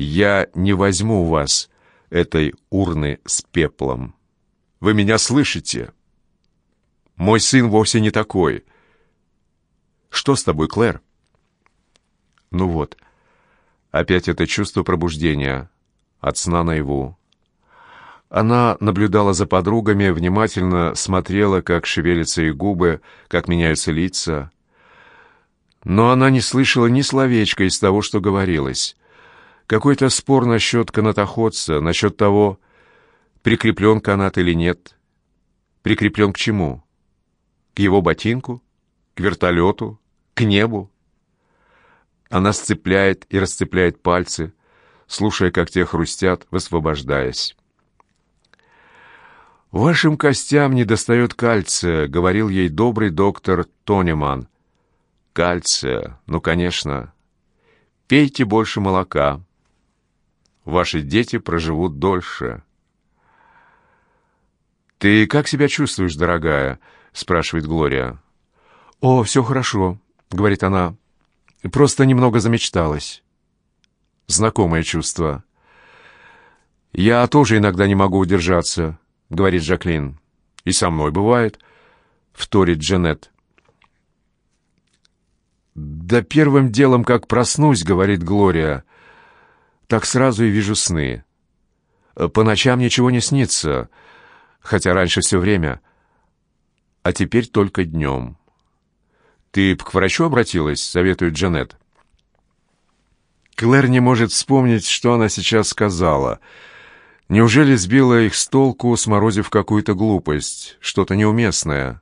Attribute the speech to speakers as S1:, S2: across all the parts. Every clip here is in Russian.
S1: Я не возьму у вас этой урны с пеплом. Вы меня слышите? Мой сын вовсе не такой. Что с тобой, Клэр? Ну вот, опять это чувство пробуждения от сна наяву. Она наблюдала за подругами, внимательно смотрела, как шевелятся их губы, как меняются лица. Но она не слышала ни словечка из того, что говорилось. Какой-то спор насчет канатоходца, насчет того, прикреплен канат или нет. Прикреплен к чему? К его ботинку? К вертолету? К небу? Она сцепляет и расцепляет пальцы, слушая, как те хрустят, высвобождаясь. «Вашим костям недостает кальция», — говорил ей добрый доктор Тониман. «Кальция, ну, конечно. Пейте больше молока. Ваши дети проживут дольше». «Ты как себя чувствуешь, дорогая?» — спрашивает Глория. «О, все хорошо», — говорит она. «Просто немного замечталась». Знакомое чувство. «Я тоже иногда не могу удержаться», — говорит Жаклин. «И со мной бывает», — вторит Джанет. «Да первым делом, как проснусь», — говорит Глория, — «так сразу и вижу сны. По ночам ничего не снится, хотя раньше все время, а теперь только днем». «Ты к врачу обратилась?» — советует Джанет. Клэр не может вспомнить, что она сейчас сказала — Неужели сбила их с толку, сморозив какую-то глупость, что-то неуместное?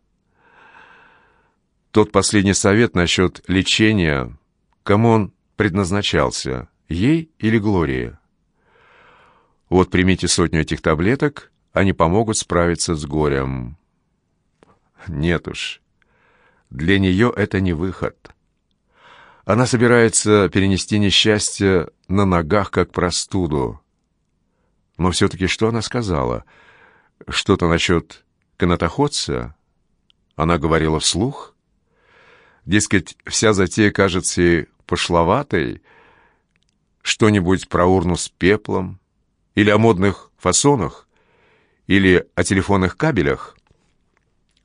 S1: Тот последний совет насчет лечения, кому он предназначался, ей или Глории? Вот примите сотню этих таблеток, они помогут справиться с горем. Нет уж, для нее это не выход. Она собирается перенести несчастье на ногах, как простуду. Но все-таки что она сказала? Что-то насчет канатоходца? Она говорила вслух? Дескать, вся затея кажется ей пошловатой. Что-нибудь про урну с пеплом? Или о модных фасонах? Или о телефонных кабелях?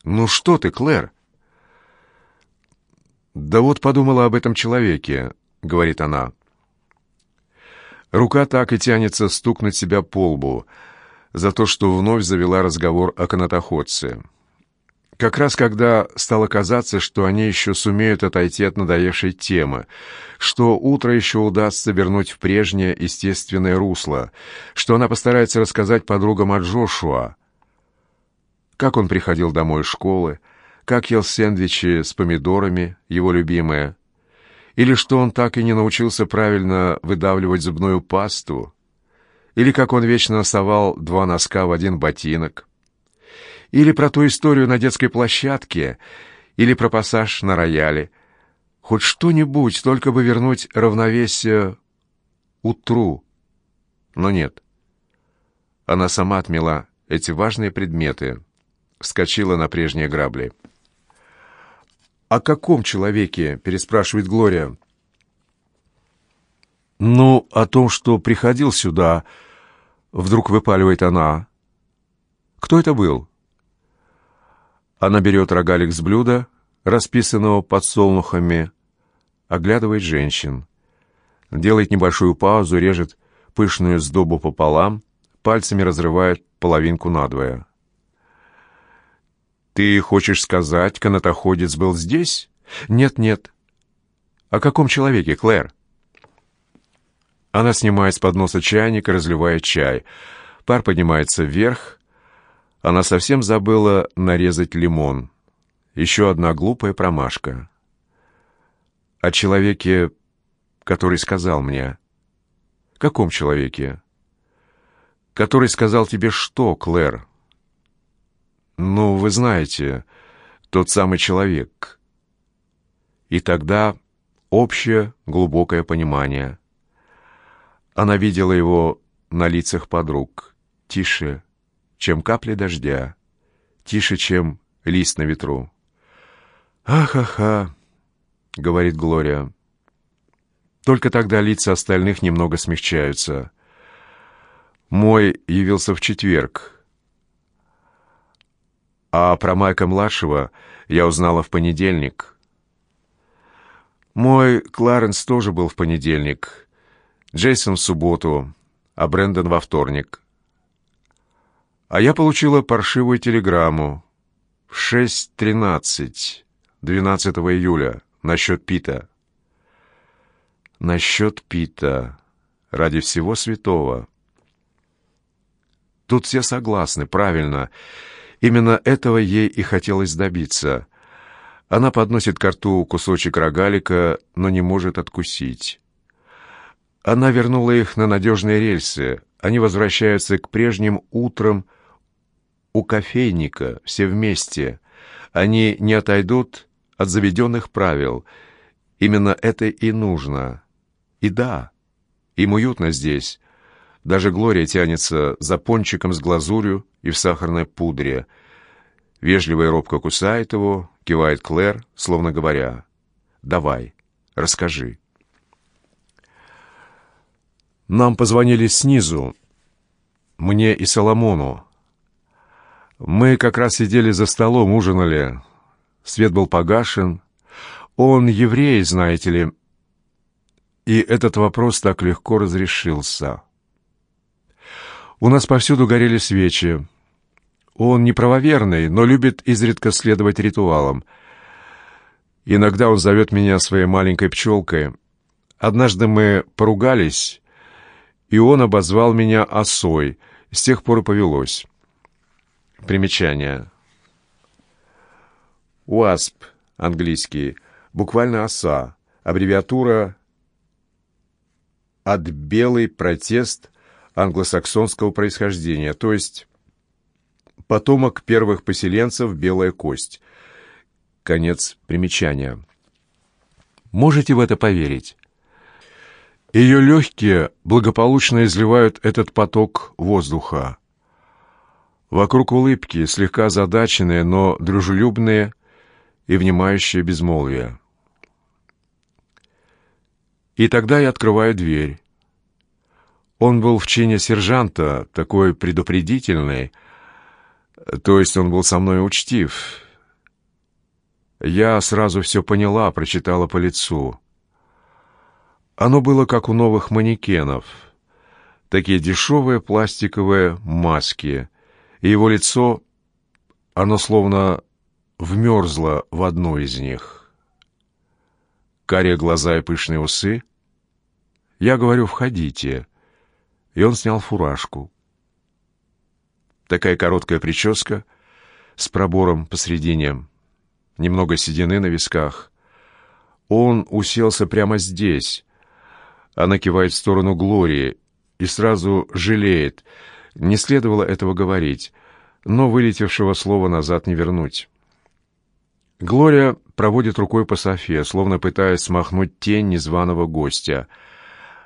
S1: «Ну что ты, Клэр?» «Да вот подумала об этом человеке», — говорит она. Рука так и тянется стукнуть себя по лбу за то, что вновь завела разговор о канатоходце. Как раз когда стало казаться, что они еще сумеют отойти от надоевшей темы, что утро еще удастся вернуть в прежнее естественное русло, что она постарается рассказать подругам о Джошуа, как он приходил домой из школы, как ел сэндвичи с помидорами, его любимые, или что он так и не научился правильно выдавливать зубную пасту? Или как он вечно совал два носка в один ботинок? Или про ту историю на детской площадке? Или про пассаж на рояле? Хоть что-нибудь, только бы вернуть равновесие утру. Но нет. Она сама отмела эти важные предметы, вскочила на прежние грабли. «О каком человеке?» — переспрашивает Глория. «Ну, о том, что приходил сюда», — вдруг выпаливает она. «Кто это был?» Она берет рогалик с блюда, расписанного подсолнухами, оглядывает женщин. Делает небольшую паузу, режет пышную сдобу пополам, пальцами разрывает половинку надвое. «Ты хочешь сказать, канатоходец был здесь?» «Нет-нет». «О каком человеке, Клэр?» Она снимает с подноса чайник разливает чай. Пар поднимается вверх. Она совсем забыла нарезать лимон. Еще одна глупая промашка. «О человеке, который сказал мне». «Каком человеке?» «Который сказал тебе что, Клэр?» Ну, вы знаете, тот самый человек. И тогда общее глубокое понимание. Она видела его на лицах подруг, тише, чем капли дождя, тише, чем лист на ветру. «Ах-ха-ха», — говорит Глория. Только тогда лица остальных немного смягчаются. Мой явился в четверг. А про Майка-младшего я узнала в понедельник. Мой Кларенс тоже был в понедельник. Джейсон в субботу, а Брэндон во вторник. А я получила паршивую телеграмму в 6.13, 12 июля, насчет Пита. Насчет Пита. Ради всего святого. Тут все согласны, правильно. Именно этого ей и хотелось добиться. Она подносит к рту кусочек рогалика, но не может откусить. Она вернула их на надежные рельсы. Они возвращаются к прежним утрам у кофейника, все вместе. Они не отойдут от заведенных правил. Именно это и нужно. И да, им уютно здесь. Даже Глория тянется за пончиком с глазурью и в сахарной пудре. Вежливо и робко кусает его, кивает Клэр, словно говоря, «Давай, расскажи». Нам позвонили снизу, мне и Соломону. Мы как раз сидели за столом, ужинали. Свет был погашен. Он еврей, знаете ли. И этот вопрос так легко разрешился. У нас повсюду горели свечи. Он не правоверный, но любит изредка следовать ритуалам. Иногда он зовет меня своей маленькой пчелкой. Однажды мы поругались, и он обозвал меня осой. С тех пор и повелось. Примечание. УАСП, английский, буквально оса, аббревиатура от «белый протест» англосаксонского происхождения, то есть потомок первых поселенцев «белая кость». Конец примечания. Можете в это поверить? Ее легкие благополучно изливают этот поток воздуха. Вокруг улыбки, слегка задаченные, но дружелюбные и внимающие безмолвие. И тогда я открываю дверь. Он был в чине сержанта, такой предупредительный, то есть он был со мной учтив. Я сразу все поняла, прочитала по лицу. Оно было как у новых манекенов. Такие дешевые пластиковые маски. И его лицо, оно словно вмерзло в одну из них. Карие глаза и пышные усы. Я говорю «входите». И он снял фуражку. Такая короткая прическа с пробором посредине. Немного седины на висках. Он уселся прямо здесь, она кивает в сторону Глории и сразу жалеет. Не следовало этого говорить, но вылетевшего слова назад не вернуть. Глория проводит рукой по Софе, словно пытаясь смахнуть тень незваного гостя.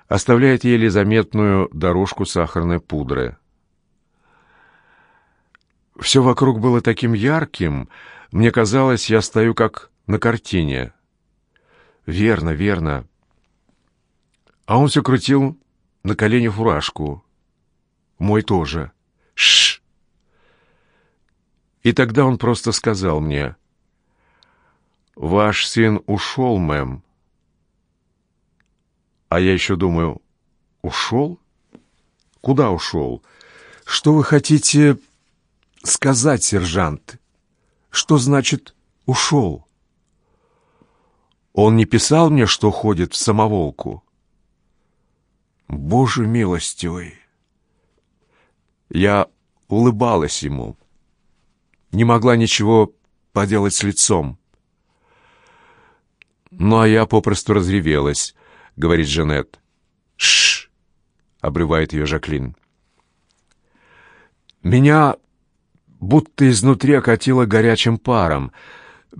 S1: Оставляет еле заметную дорожку сахарной пудры. Все вокруг было таким ярким, мне казалось, я стою как на картине. Верно, верно. А он все крутил на колени фуражку. Мой тоже. Шш. И тогда он просто сказал мне, «Ваш сын ушел, мэм». А я еще думаю, «Ушел? Куда ушел? Что вы хотите сказать, сержант? Что значит «ушел»?» Он не писал мне, что ходит в самоволку. Боже милостивый! Я улыбалась ему. Не могла ничего поделать с лицом. «Ну, а я попросту разревелась», — говорит Жанет. «Шш!» — обрывает ее Жаклин. Меня будто изнутри окатило горячим паром,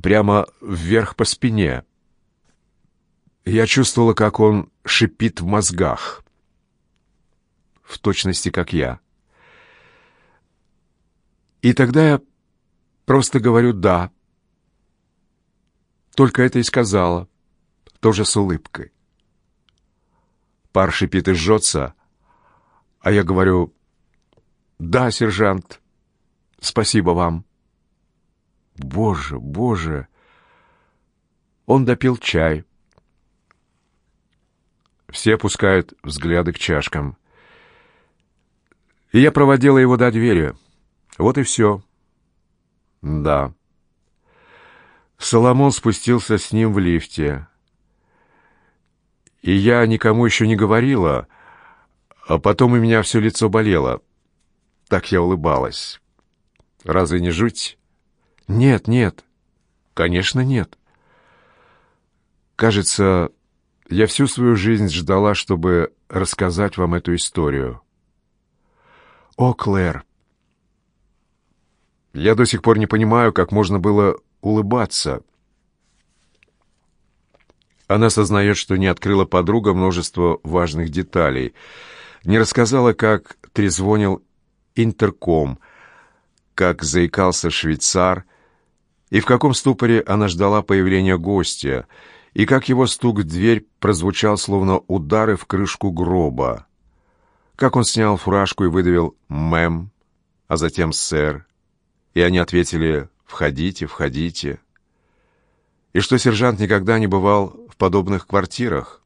S1: прямо вверх по спине. Я чувствовала, как он шипит в мозгах в точности как я. И тогда я просто говорю «да». Только это и сказала, тоже с улыбкой. Пар шипит и жжется. А я говорю, «Да, сержант, спасибо вам». Боже, боже! Он допил чай. Все опускают взгляды к чашкам. И я проводила его до двери. Вот и все. Да. Соломон спустился с ним в лифте. И я никому еще не говорила, а потом у меня все лицо болело. Так я улыбалась. Разве не жуть? Нет, нет. Конечно, нет. Кажется, я всю свою жизнь ждала, чтобы рассказать вам эту историю. О, Клэр! Я до сих пор не понимаю, как можно было улыбаться. Она сознает, что не открыла подруга множество важных деталей, не рассказала, как трезвонил интерком, как заикался швейцар, и в каком ступоре она ждала появления гостя, и как его стук в дверь прозвучал, словно удары в крышку гроба, как он снял фуражку и выдавил «мэм», а затем «сэр», и они ответили «входите, входите», и что сержант никогда не бывал в подобных квартирах.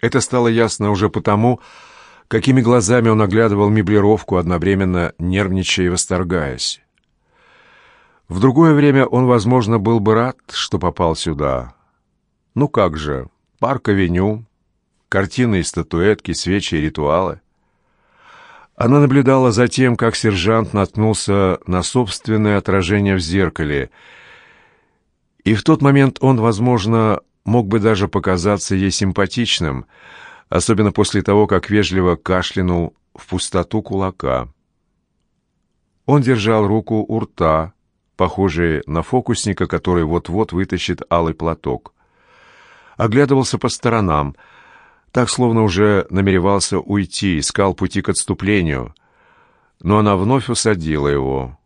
S1: Это стало ясно уже потому, какими глазами он оглядывал меблировку, одновременно нервничая и восторгаясь. В другое время он, возможно, был бы рад, что попал сюда. Ну как же, парк-авеню, картины и статуэтки, свечи и ритуалы. Она наблюдала за тем, как сержант наткнулся на собственное отражение в зеркале, и в тот момент он, возможно, мог бы даже показаться ей симпатичным, особенно после того, как вежливо кашлянул в пустоту кулака. Он держал руку у рта, похожий на фокусника, который вот-вот вытащит алый платок. Оглядывался по сторонам, так словно уже намеревался уйти, искал пути к отступлению, но она вновь усадила его.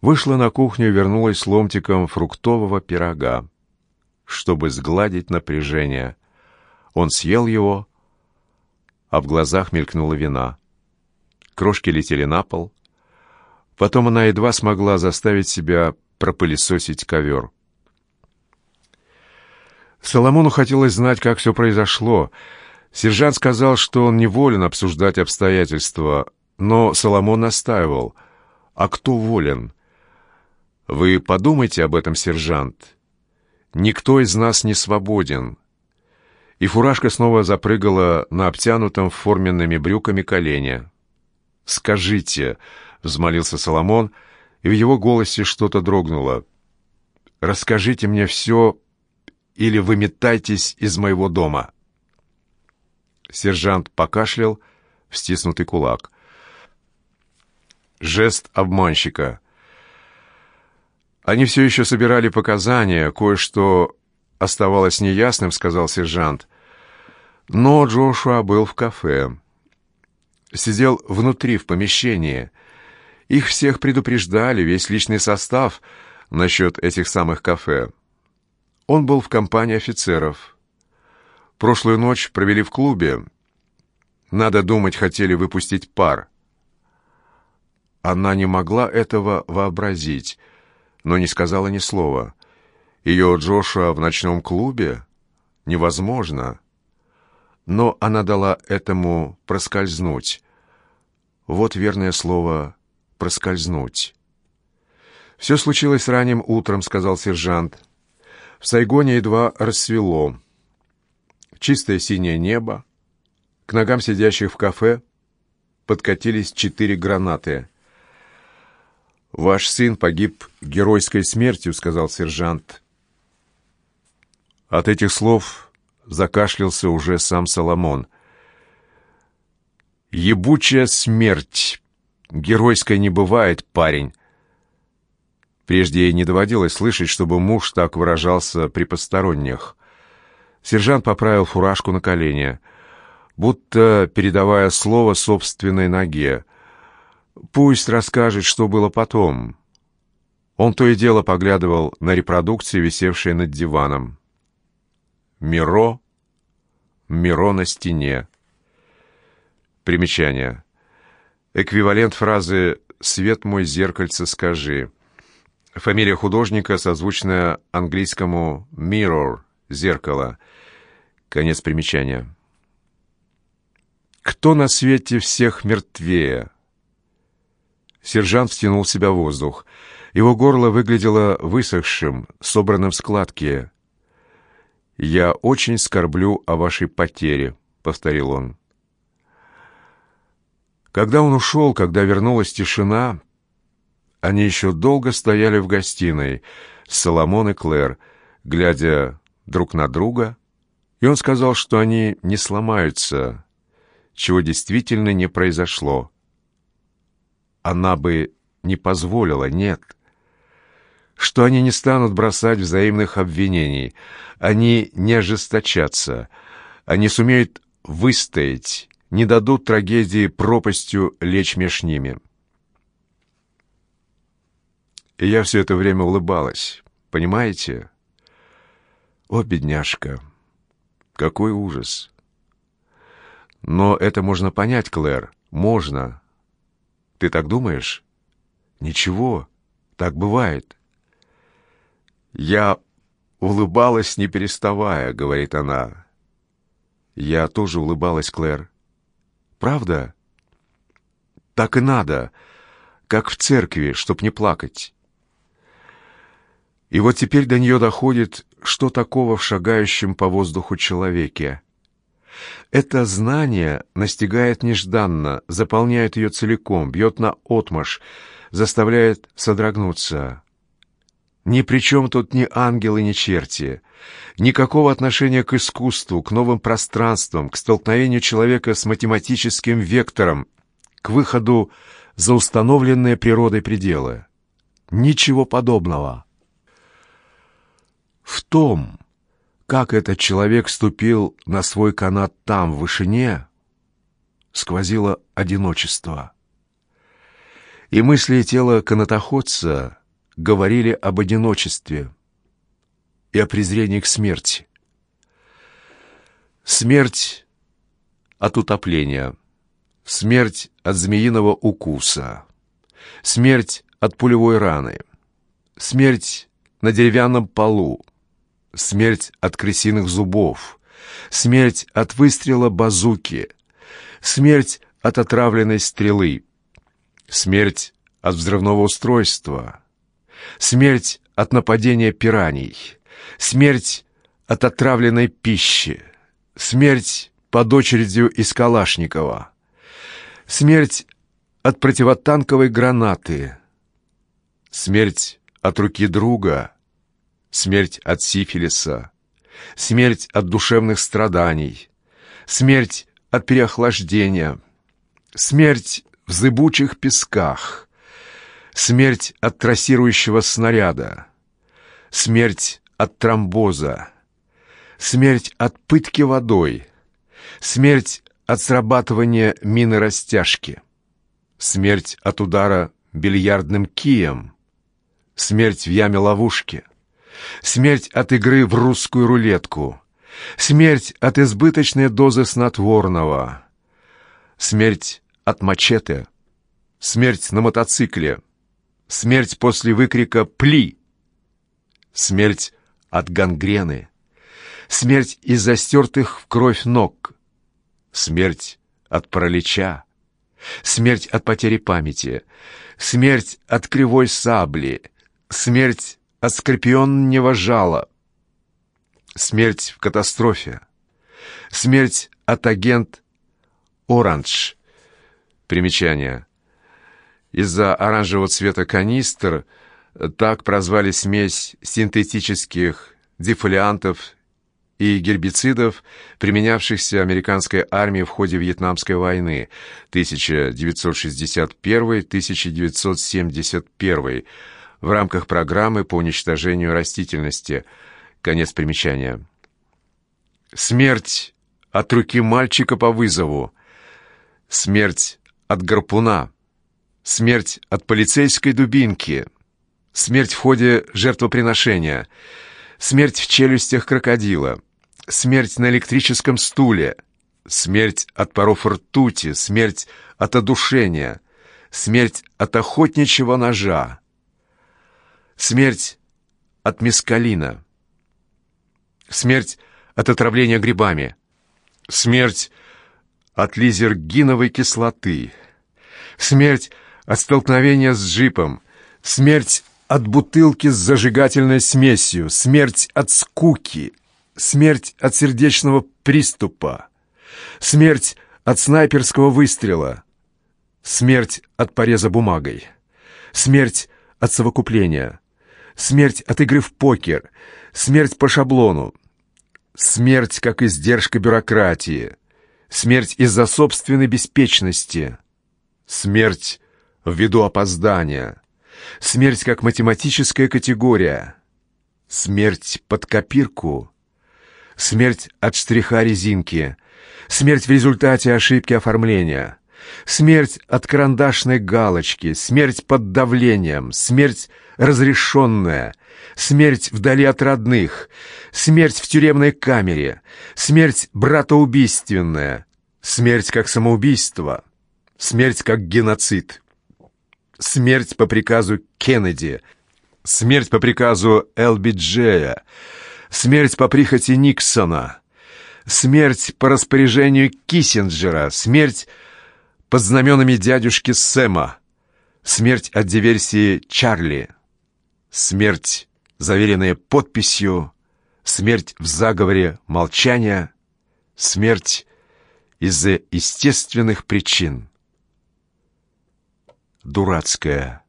S1: Вышла на кухню и вернулась с ломтиком фруктового пирога чтобы сгладить напряжение. Он съел его, а в глазах мелькнула вина. Крошки летели на пол. Потом она едва смогла заставить себя пропылесосить ковер. Соломону хотелось знать, как все произошло. Сержант сказал, что он не волен обсуждать обстоятельства, но Соломон настаивал. «А кто волен?» «Вы подумайте об этом, сержант. Никто из нас не свободен. И фуражка снова запрыгала на обтянутом форменными брюками колене. «Скажите», — взмолился Соломон, и в его голосе что-то дрогнуло. «Расскажите мне все, или вы метайтесь из моего дома». Сержант покашлял в стиснутый кулак. Жест обманщика — они все еще собирали показания, кое-что оставалось неясным, сказал сержант. Но Джошуа был в кафе. Сидел внутри, в помещении. Их всех предупреждали, весь личный состав, насчет этих самых кафе. Он был в компании офицеров. Прошлую ночь провели в клубе. Надо думать, хотели выпустить пар. Она не могла этого вообразить но не сказала ни слова. Ее Джошуа в ночном клубе? Невозможно. Но она дала этому проскользнуть. Вот верное слово «проскользнуть». «Все случилось ранним утром», — сказал сержант. «В Сайгоне едва рассвело. Чистое синее небо. К ногам сидящих в кафе подкатились четыре гранаты — «Ваш сын погиб геройской смертью», — сказал сержант. От этих слов закашлялся уже сам Соломон. «Ебучая смерть! Геройской не бывает, парень!» Прежде ей не доводилось слышать, чтобы муж так выражался при посторонних. Сержант поправил фуражку на колени, будто передавая слово собственной ноге. Пусть расскажет, что было потом. Он то и дело поглядывал на репродукции, висевшие над диваном. Миро, Миро на стене. Примечание. Эквивалент фразы «Свет мой, зеркальце, скажи». Фамилия художника, созвучная английскому «mirror» — «зеркало». Конец примечания. «Кто на свете всех мертвее?» Сержант втянул в себя воздух. Его горло выглядело высохшим, собранным в складки. «Я очень скорблю о вашей потере», — повторил он. Когда он ушел, когда вернулась тишина, они еще долго стояли в гостиной, Соломон и Клэр, глядя друг на друга, и он сказал, что они не сломаются, чего действительно не произошло. Она бы не позволила, нет. Что они не станут бросать взаимных обвинений, они не ожесточатся, они сумеют выстоять, не дадут трагедии пропастью лечь меж ними. И я все это время улыбалась, понимаете? О, бедняжка, какой ужас! Но это можно понять, Клэр, можно. Ты так думаешь? Ничего, так бывает. Я улыбалась, не переставая, говорит она. Я тоже улыбалась, Клэр. Правда? Так и надо, как в церкви, чтоб не плакать. И вот теперь до нее доходит, что такого в шагающем по воздуху человеке. Это знание настигает нежданно, заполняет ее целиком, бьет на отмаш, заставляет содрогнуться. Ни при чем тут ни ангелы, ни черти. Никакого отношения к искусству, к новым пространствам, к столкновению человека с математическим вектором, к выходу за установленные природой пределы. Ничего подобного. В том, как этот человек ступил на свой канат там, в вышине, сквозило одиночество. И мысли тела канатоходца говорили об одиночестве и о презрении к смерти. Смерть от утопления, смерть от змеиного укуса, смерть от пулевой раны, смерть на деревянном полу, смерть от крысиных зубов, смерть от выстрела базуки, смерть от отравленной стрелы, смерть от взрывного устройства, смерть от нападения пираний, смерть от отравленной пищи, смерть под очередью из Калашникова, смерть от противотанковой гранаты, смерть от руки друга, смерть от сифилиса, смерть от душевных страданий, смерть от переохлаждения, смерть в зыбучих песках, смерть от трассирующего снаряда, смерть от тромбоза, смерть от пытки водой, смерть от срабатывания мины растяжки, смерть от удара бильярдным кием, смерть в яме ловушки — смерть от игры в русскую рулетку, смерть от избыточной дозы снотворного, смерть от мачете, смерть на мотоцикле, смерть после выкрика «Пли!», смерть от гангрены, смерть из-за стертых в кровь ног, смерть от паралича, смерть от потери памяти, смерть от кривой сабли, смерть от скорпионного жала. Смерть в катастрофе. Смерть от агент «Оранж». Примечание. Из-за оранжевого цвета канистр так прозвали смесь синтетических дефолиантов и гербицидов, применявшихся американской армией в ходе Вьетнамской войны 1961-1971 в рамках программы по уничтожению растительности. Конец примечания. Смерть от руки мальчика по вызову. Смерть от гарпуна. Смерть от полицейской дубинки. Смерть в ходе жертвоприношения. Смерть в челюстях крокодила. смерть на электрическом стуле, смерть от паров ртути, смерть от одушения, смерть от охотничьего ножа, смерть от мескалина, смерть от отравления грибами, смерть от лизергиновой кислоты, смерть от столкновения с джипом, смерть от бутылки с зажигательной смесью, смерть от скуки, смерть от сердечного приступа, смерть от снайперского выстрела, смерть от пореза бумагой, смерть от совокупления, смерть от игры в покер, смерть по шаблону, смерть как издержка бюрократии, смерть из-за собственной беспечности, смерть ввиду опоздания, смерть как математическая категория, смерть под копирку, смерть от штриха резинки, смерть в результате ошибки оформления, смерть от карандашной галочки, смерть под давлением, смерть разрешенная, смерть вдали от родных, смерть в тюремной камере, смерть братоубийственная, смерть как самоубийство, смерть как геноцид, смерть по приказу Кеннеди, смерть по приказу ЛБДЖея, смерть по прихоти Никсона, смерть по распоряжению Киссинджера, смерть под знаменами дядюшки Сэма, смерть от диверсии Чарли, смерть, заверенная подписью, смерть в заговоре молчания, смерть из-за естественных причин. Дурацкое,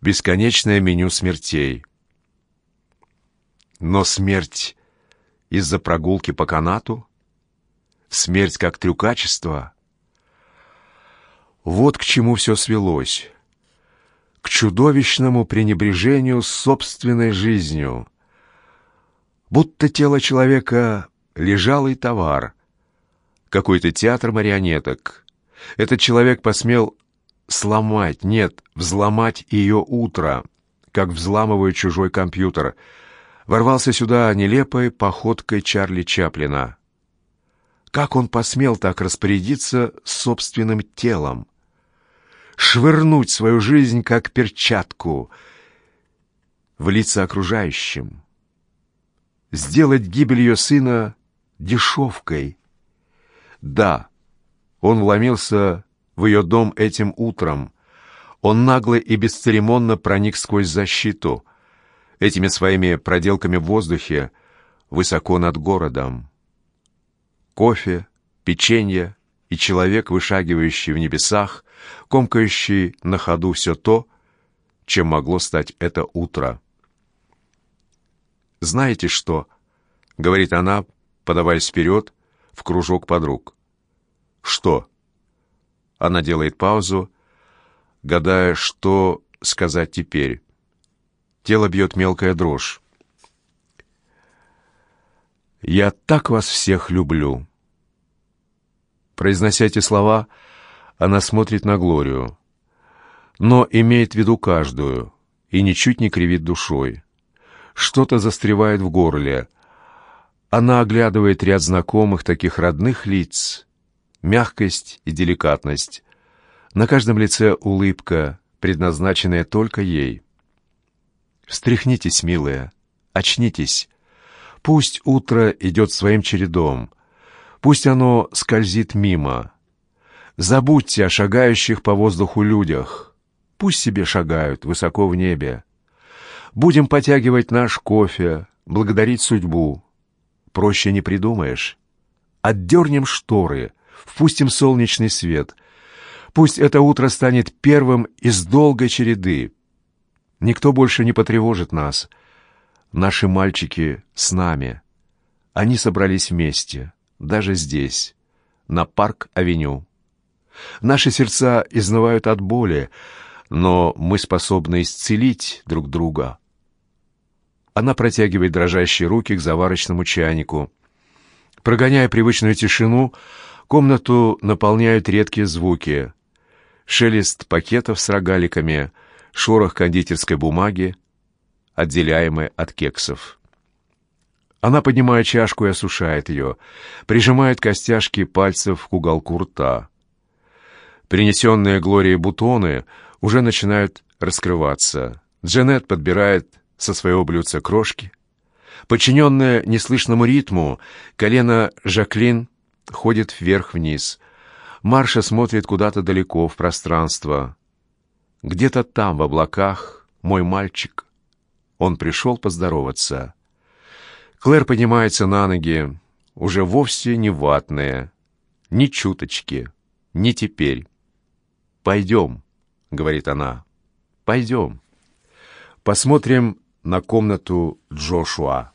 S1: бесконечное меню смертей. Но смерть из-за прогулки по канату, смерть как трюкачество. Вот к чему все свелось. К чудовищному пренебрежению собственной жизнью. Будто тело человека — лежалый товар, какой-то театр марионеток. Этот человек посмел сломать, нет, взломать ее утро, как взламывают чужой компьютер — ворвался сюда нелепой походкой Чарли Чаплина. Как он посмел так распорядиться собственным телом? Швырнуть свою жизнь, как перчатку, в лица окружающим? Сделать гибель ее сына дешевкой? Да, он вломился в ее дом этим утром. Он нагло и бесцеремонно проник сквозь защиту — этими своими проделками в воздухе высоко над городом. Кофе, печенье и человек, вышагивающий в небесах, комкающий на ходу все то, чем могло стать это утро. «Знаете что?» — говорит она, подаваясь вперед в кружок подруг. «Что?» Она делает паузу, гадая, что сказать теперь. Тело бьет мелкая дрожь. «Я так вас всех люблю!» Произнося эти слова, она смотрит на Глорию, но имеет в виду каждую и ничуть не кривит душой. Что-то застревает в горле. Она оглядывает ряд знакомых, таких родных лиц, мягкость и деликатность. На каждом лице улыбка, предназначенная только ей. Встряхнитесь, милая, очнитесь. Пусть утро идет своим чередом. Пусть оно скользит мимо. Забудьте о шагающих по воздуху людях. Пусть себе шагают высоко в небе. Будем потягивать наш кофе, благодарить судьбу. Проще не придумаешь. Отдернем шторы, впустим солнечный свет. Пусть это утро станет первым из долгой череды. Никто больше не потревожит нас. Наши мальчики с нами. Они собрались вместе, даже здесь, на парк-авеню. Наши сердца изнывают от боли, но мы способны исцелить друг друга. Она протягивает дрожащие руки к заварочному чайнику. Прогоняя привычную тишину, комнату наполняют редкие звуки. Шелест пакетов с рогаликами — шорох кондитерской бумаги, отделяемой от кексов. Она поднимает чашку и осушает ее, прижимает костяшки пальцев к уголку рта. Принесенные Глорией бутоны уже начинают раскрываться. Джанет подбирает со своего блюдца крошки. Подчиненная неслышному ритму, колено Жаклин ходит вверх-вниз. Марша смотрит куда-то далеко в пространство. Где-то там, в облаках, мой мальчик. Он пришел поздороваться. Клэр поднимается на ноги, уже вовсе не ватная, ни чуточки, не теперь. «Пойдем», — говорит она, — «пойдем. Посмотрим на комнату Джошуа».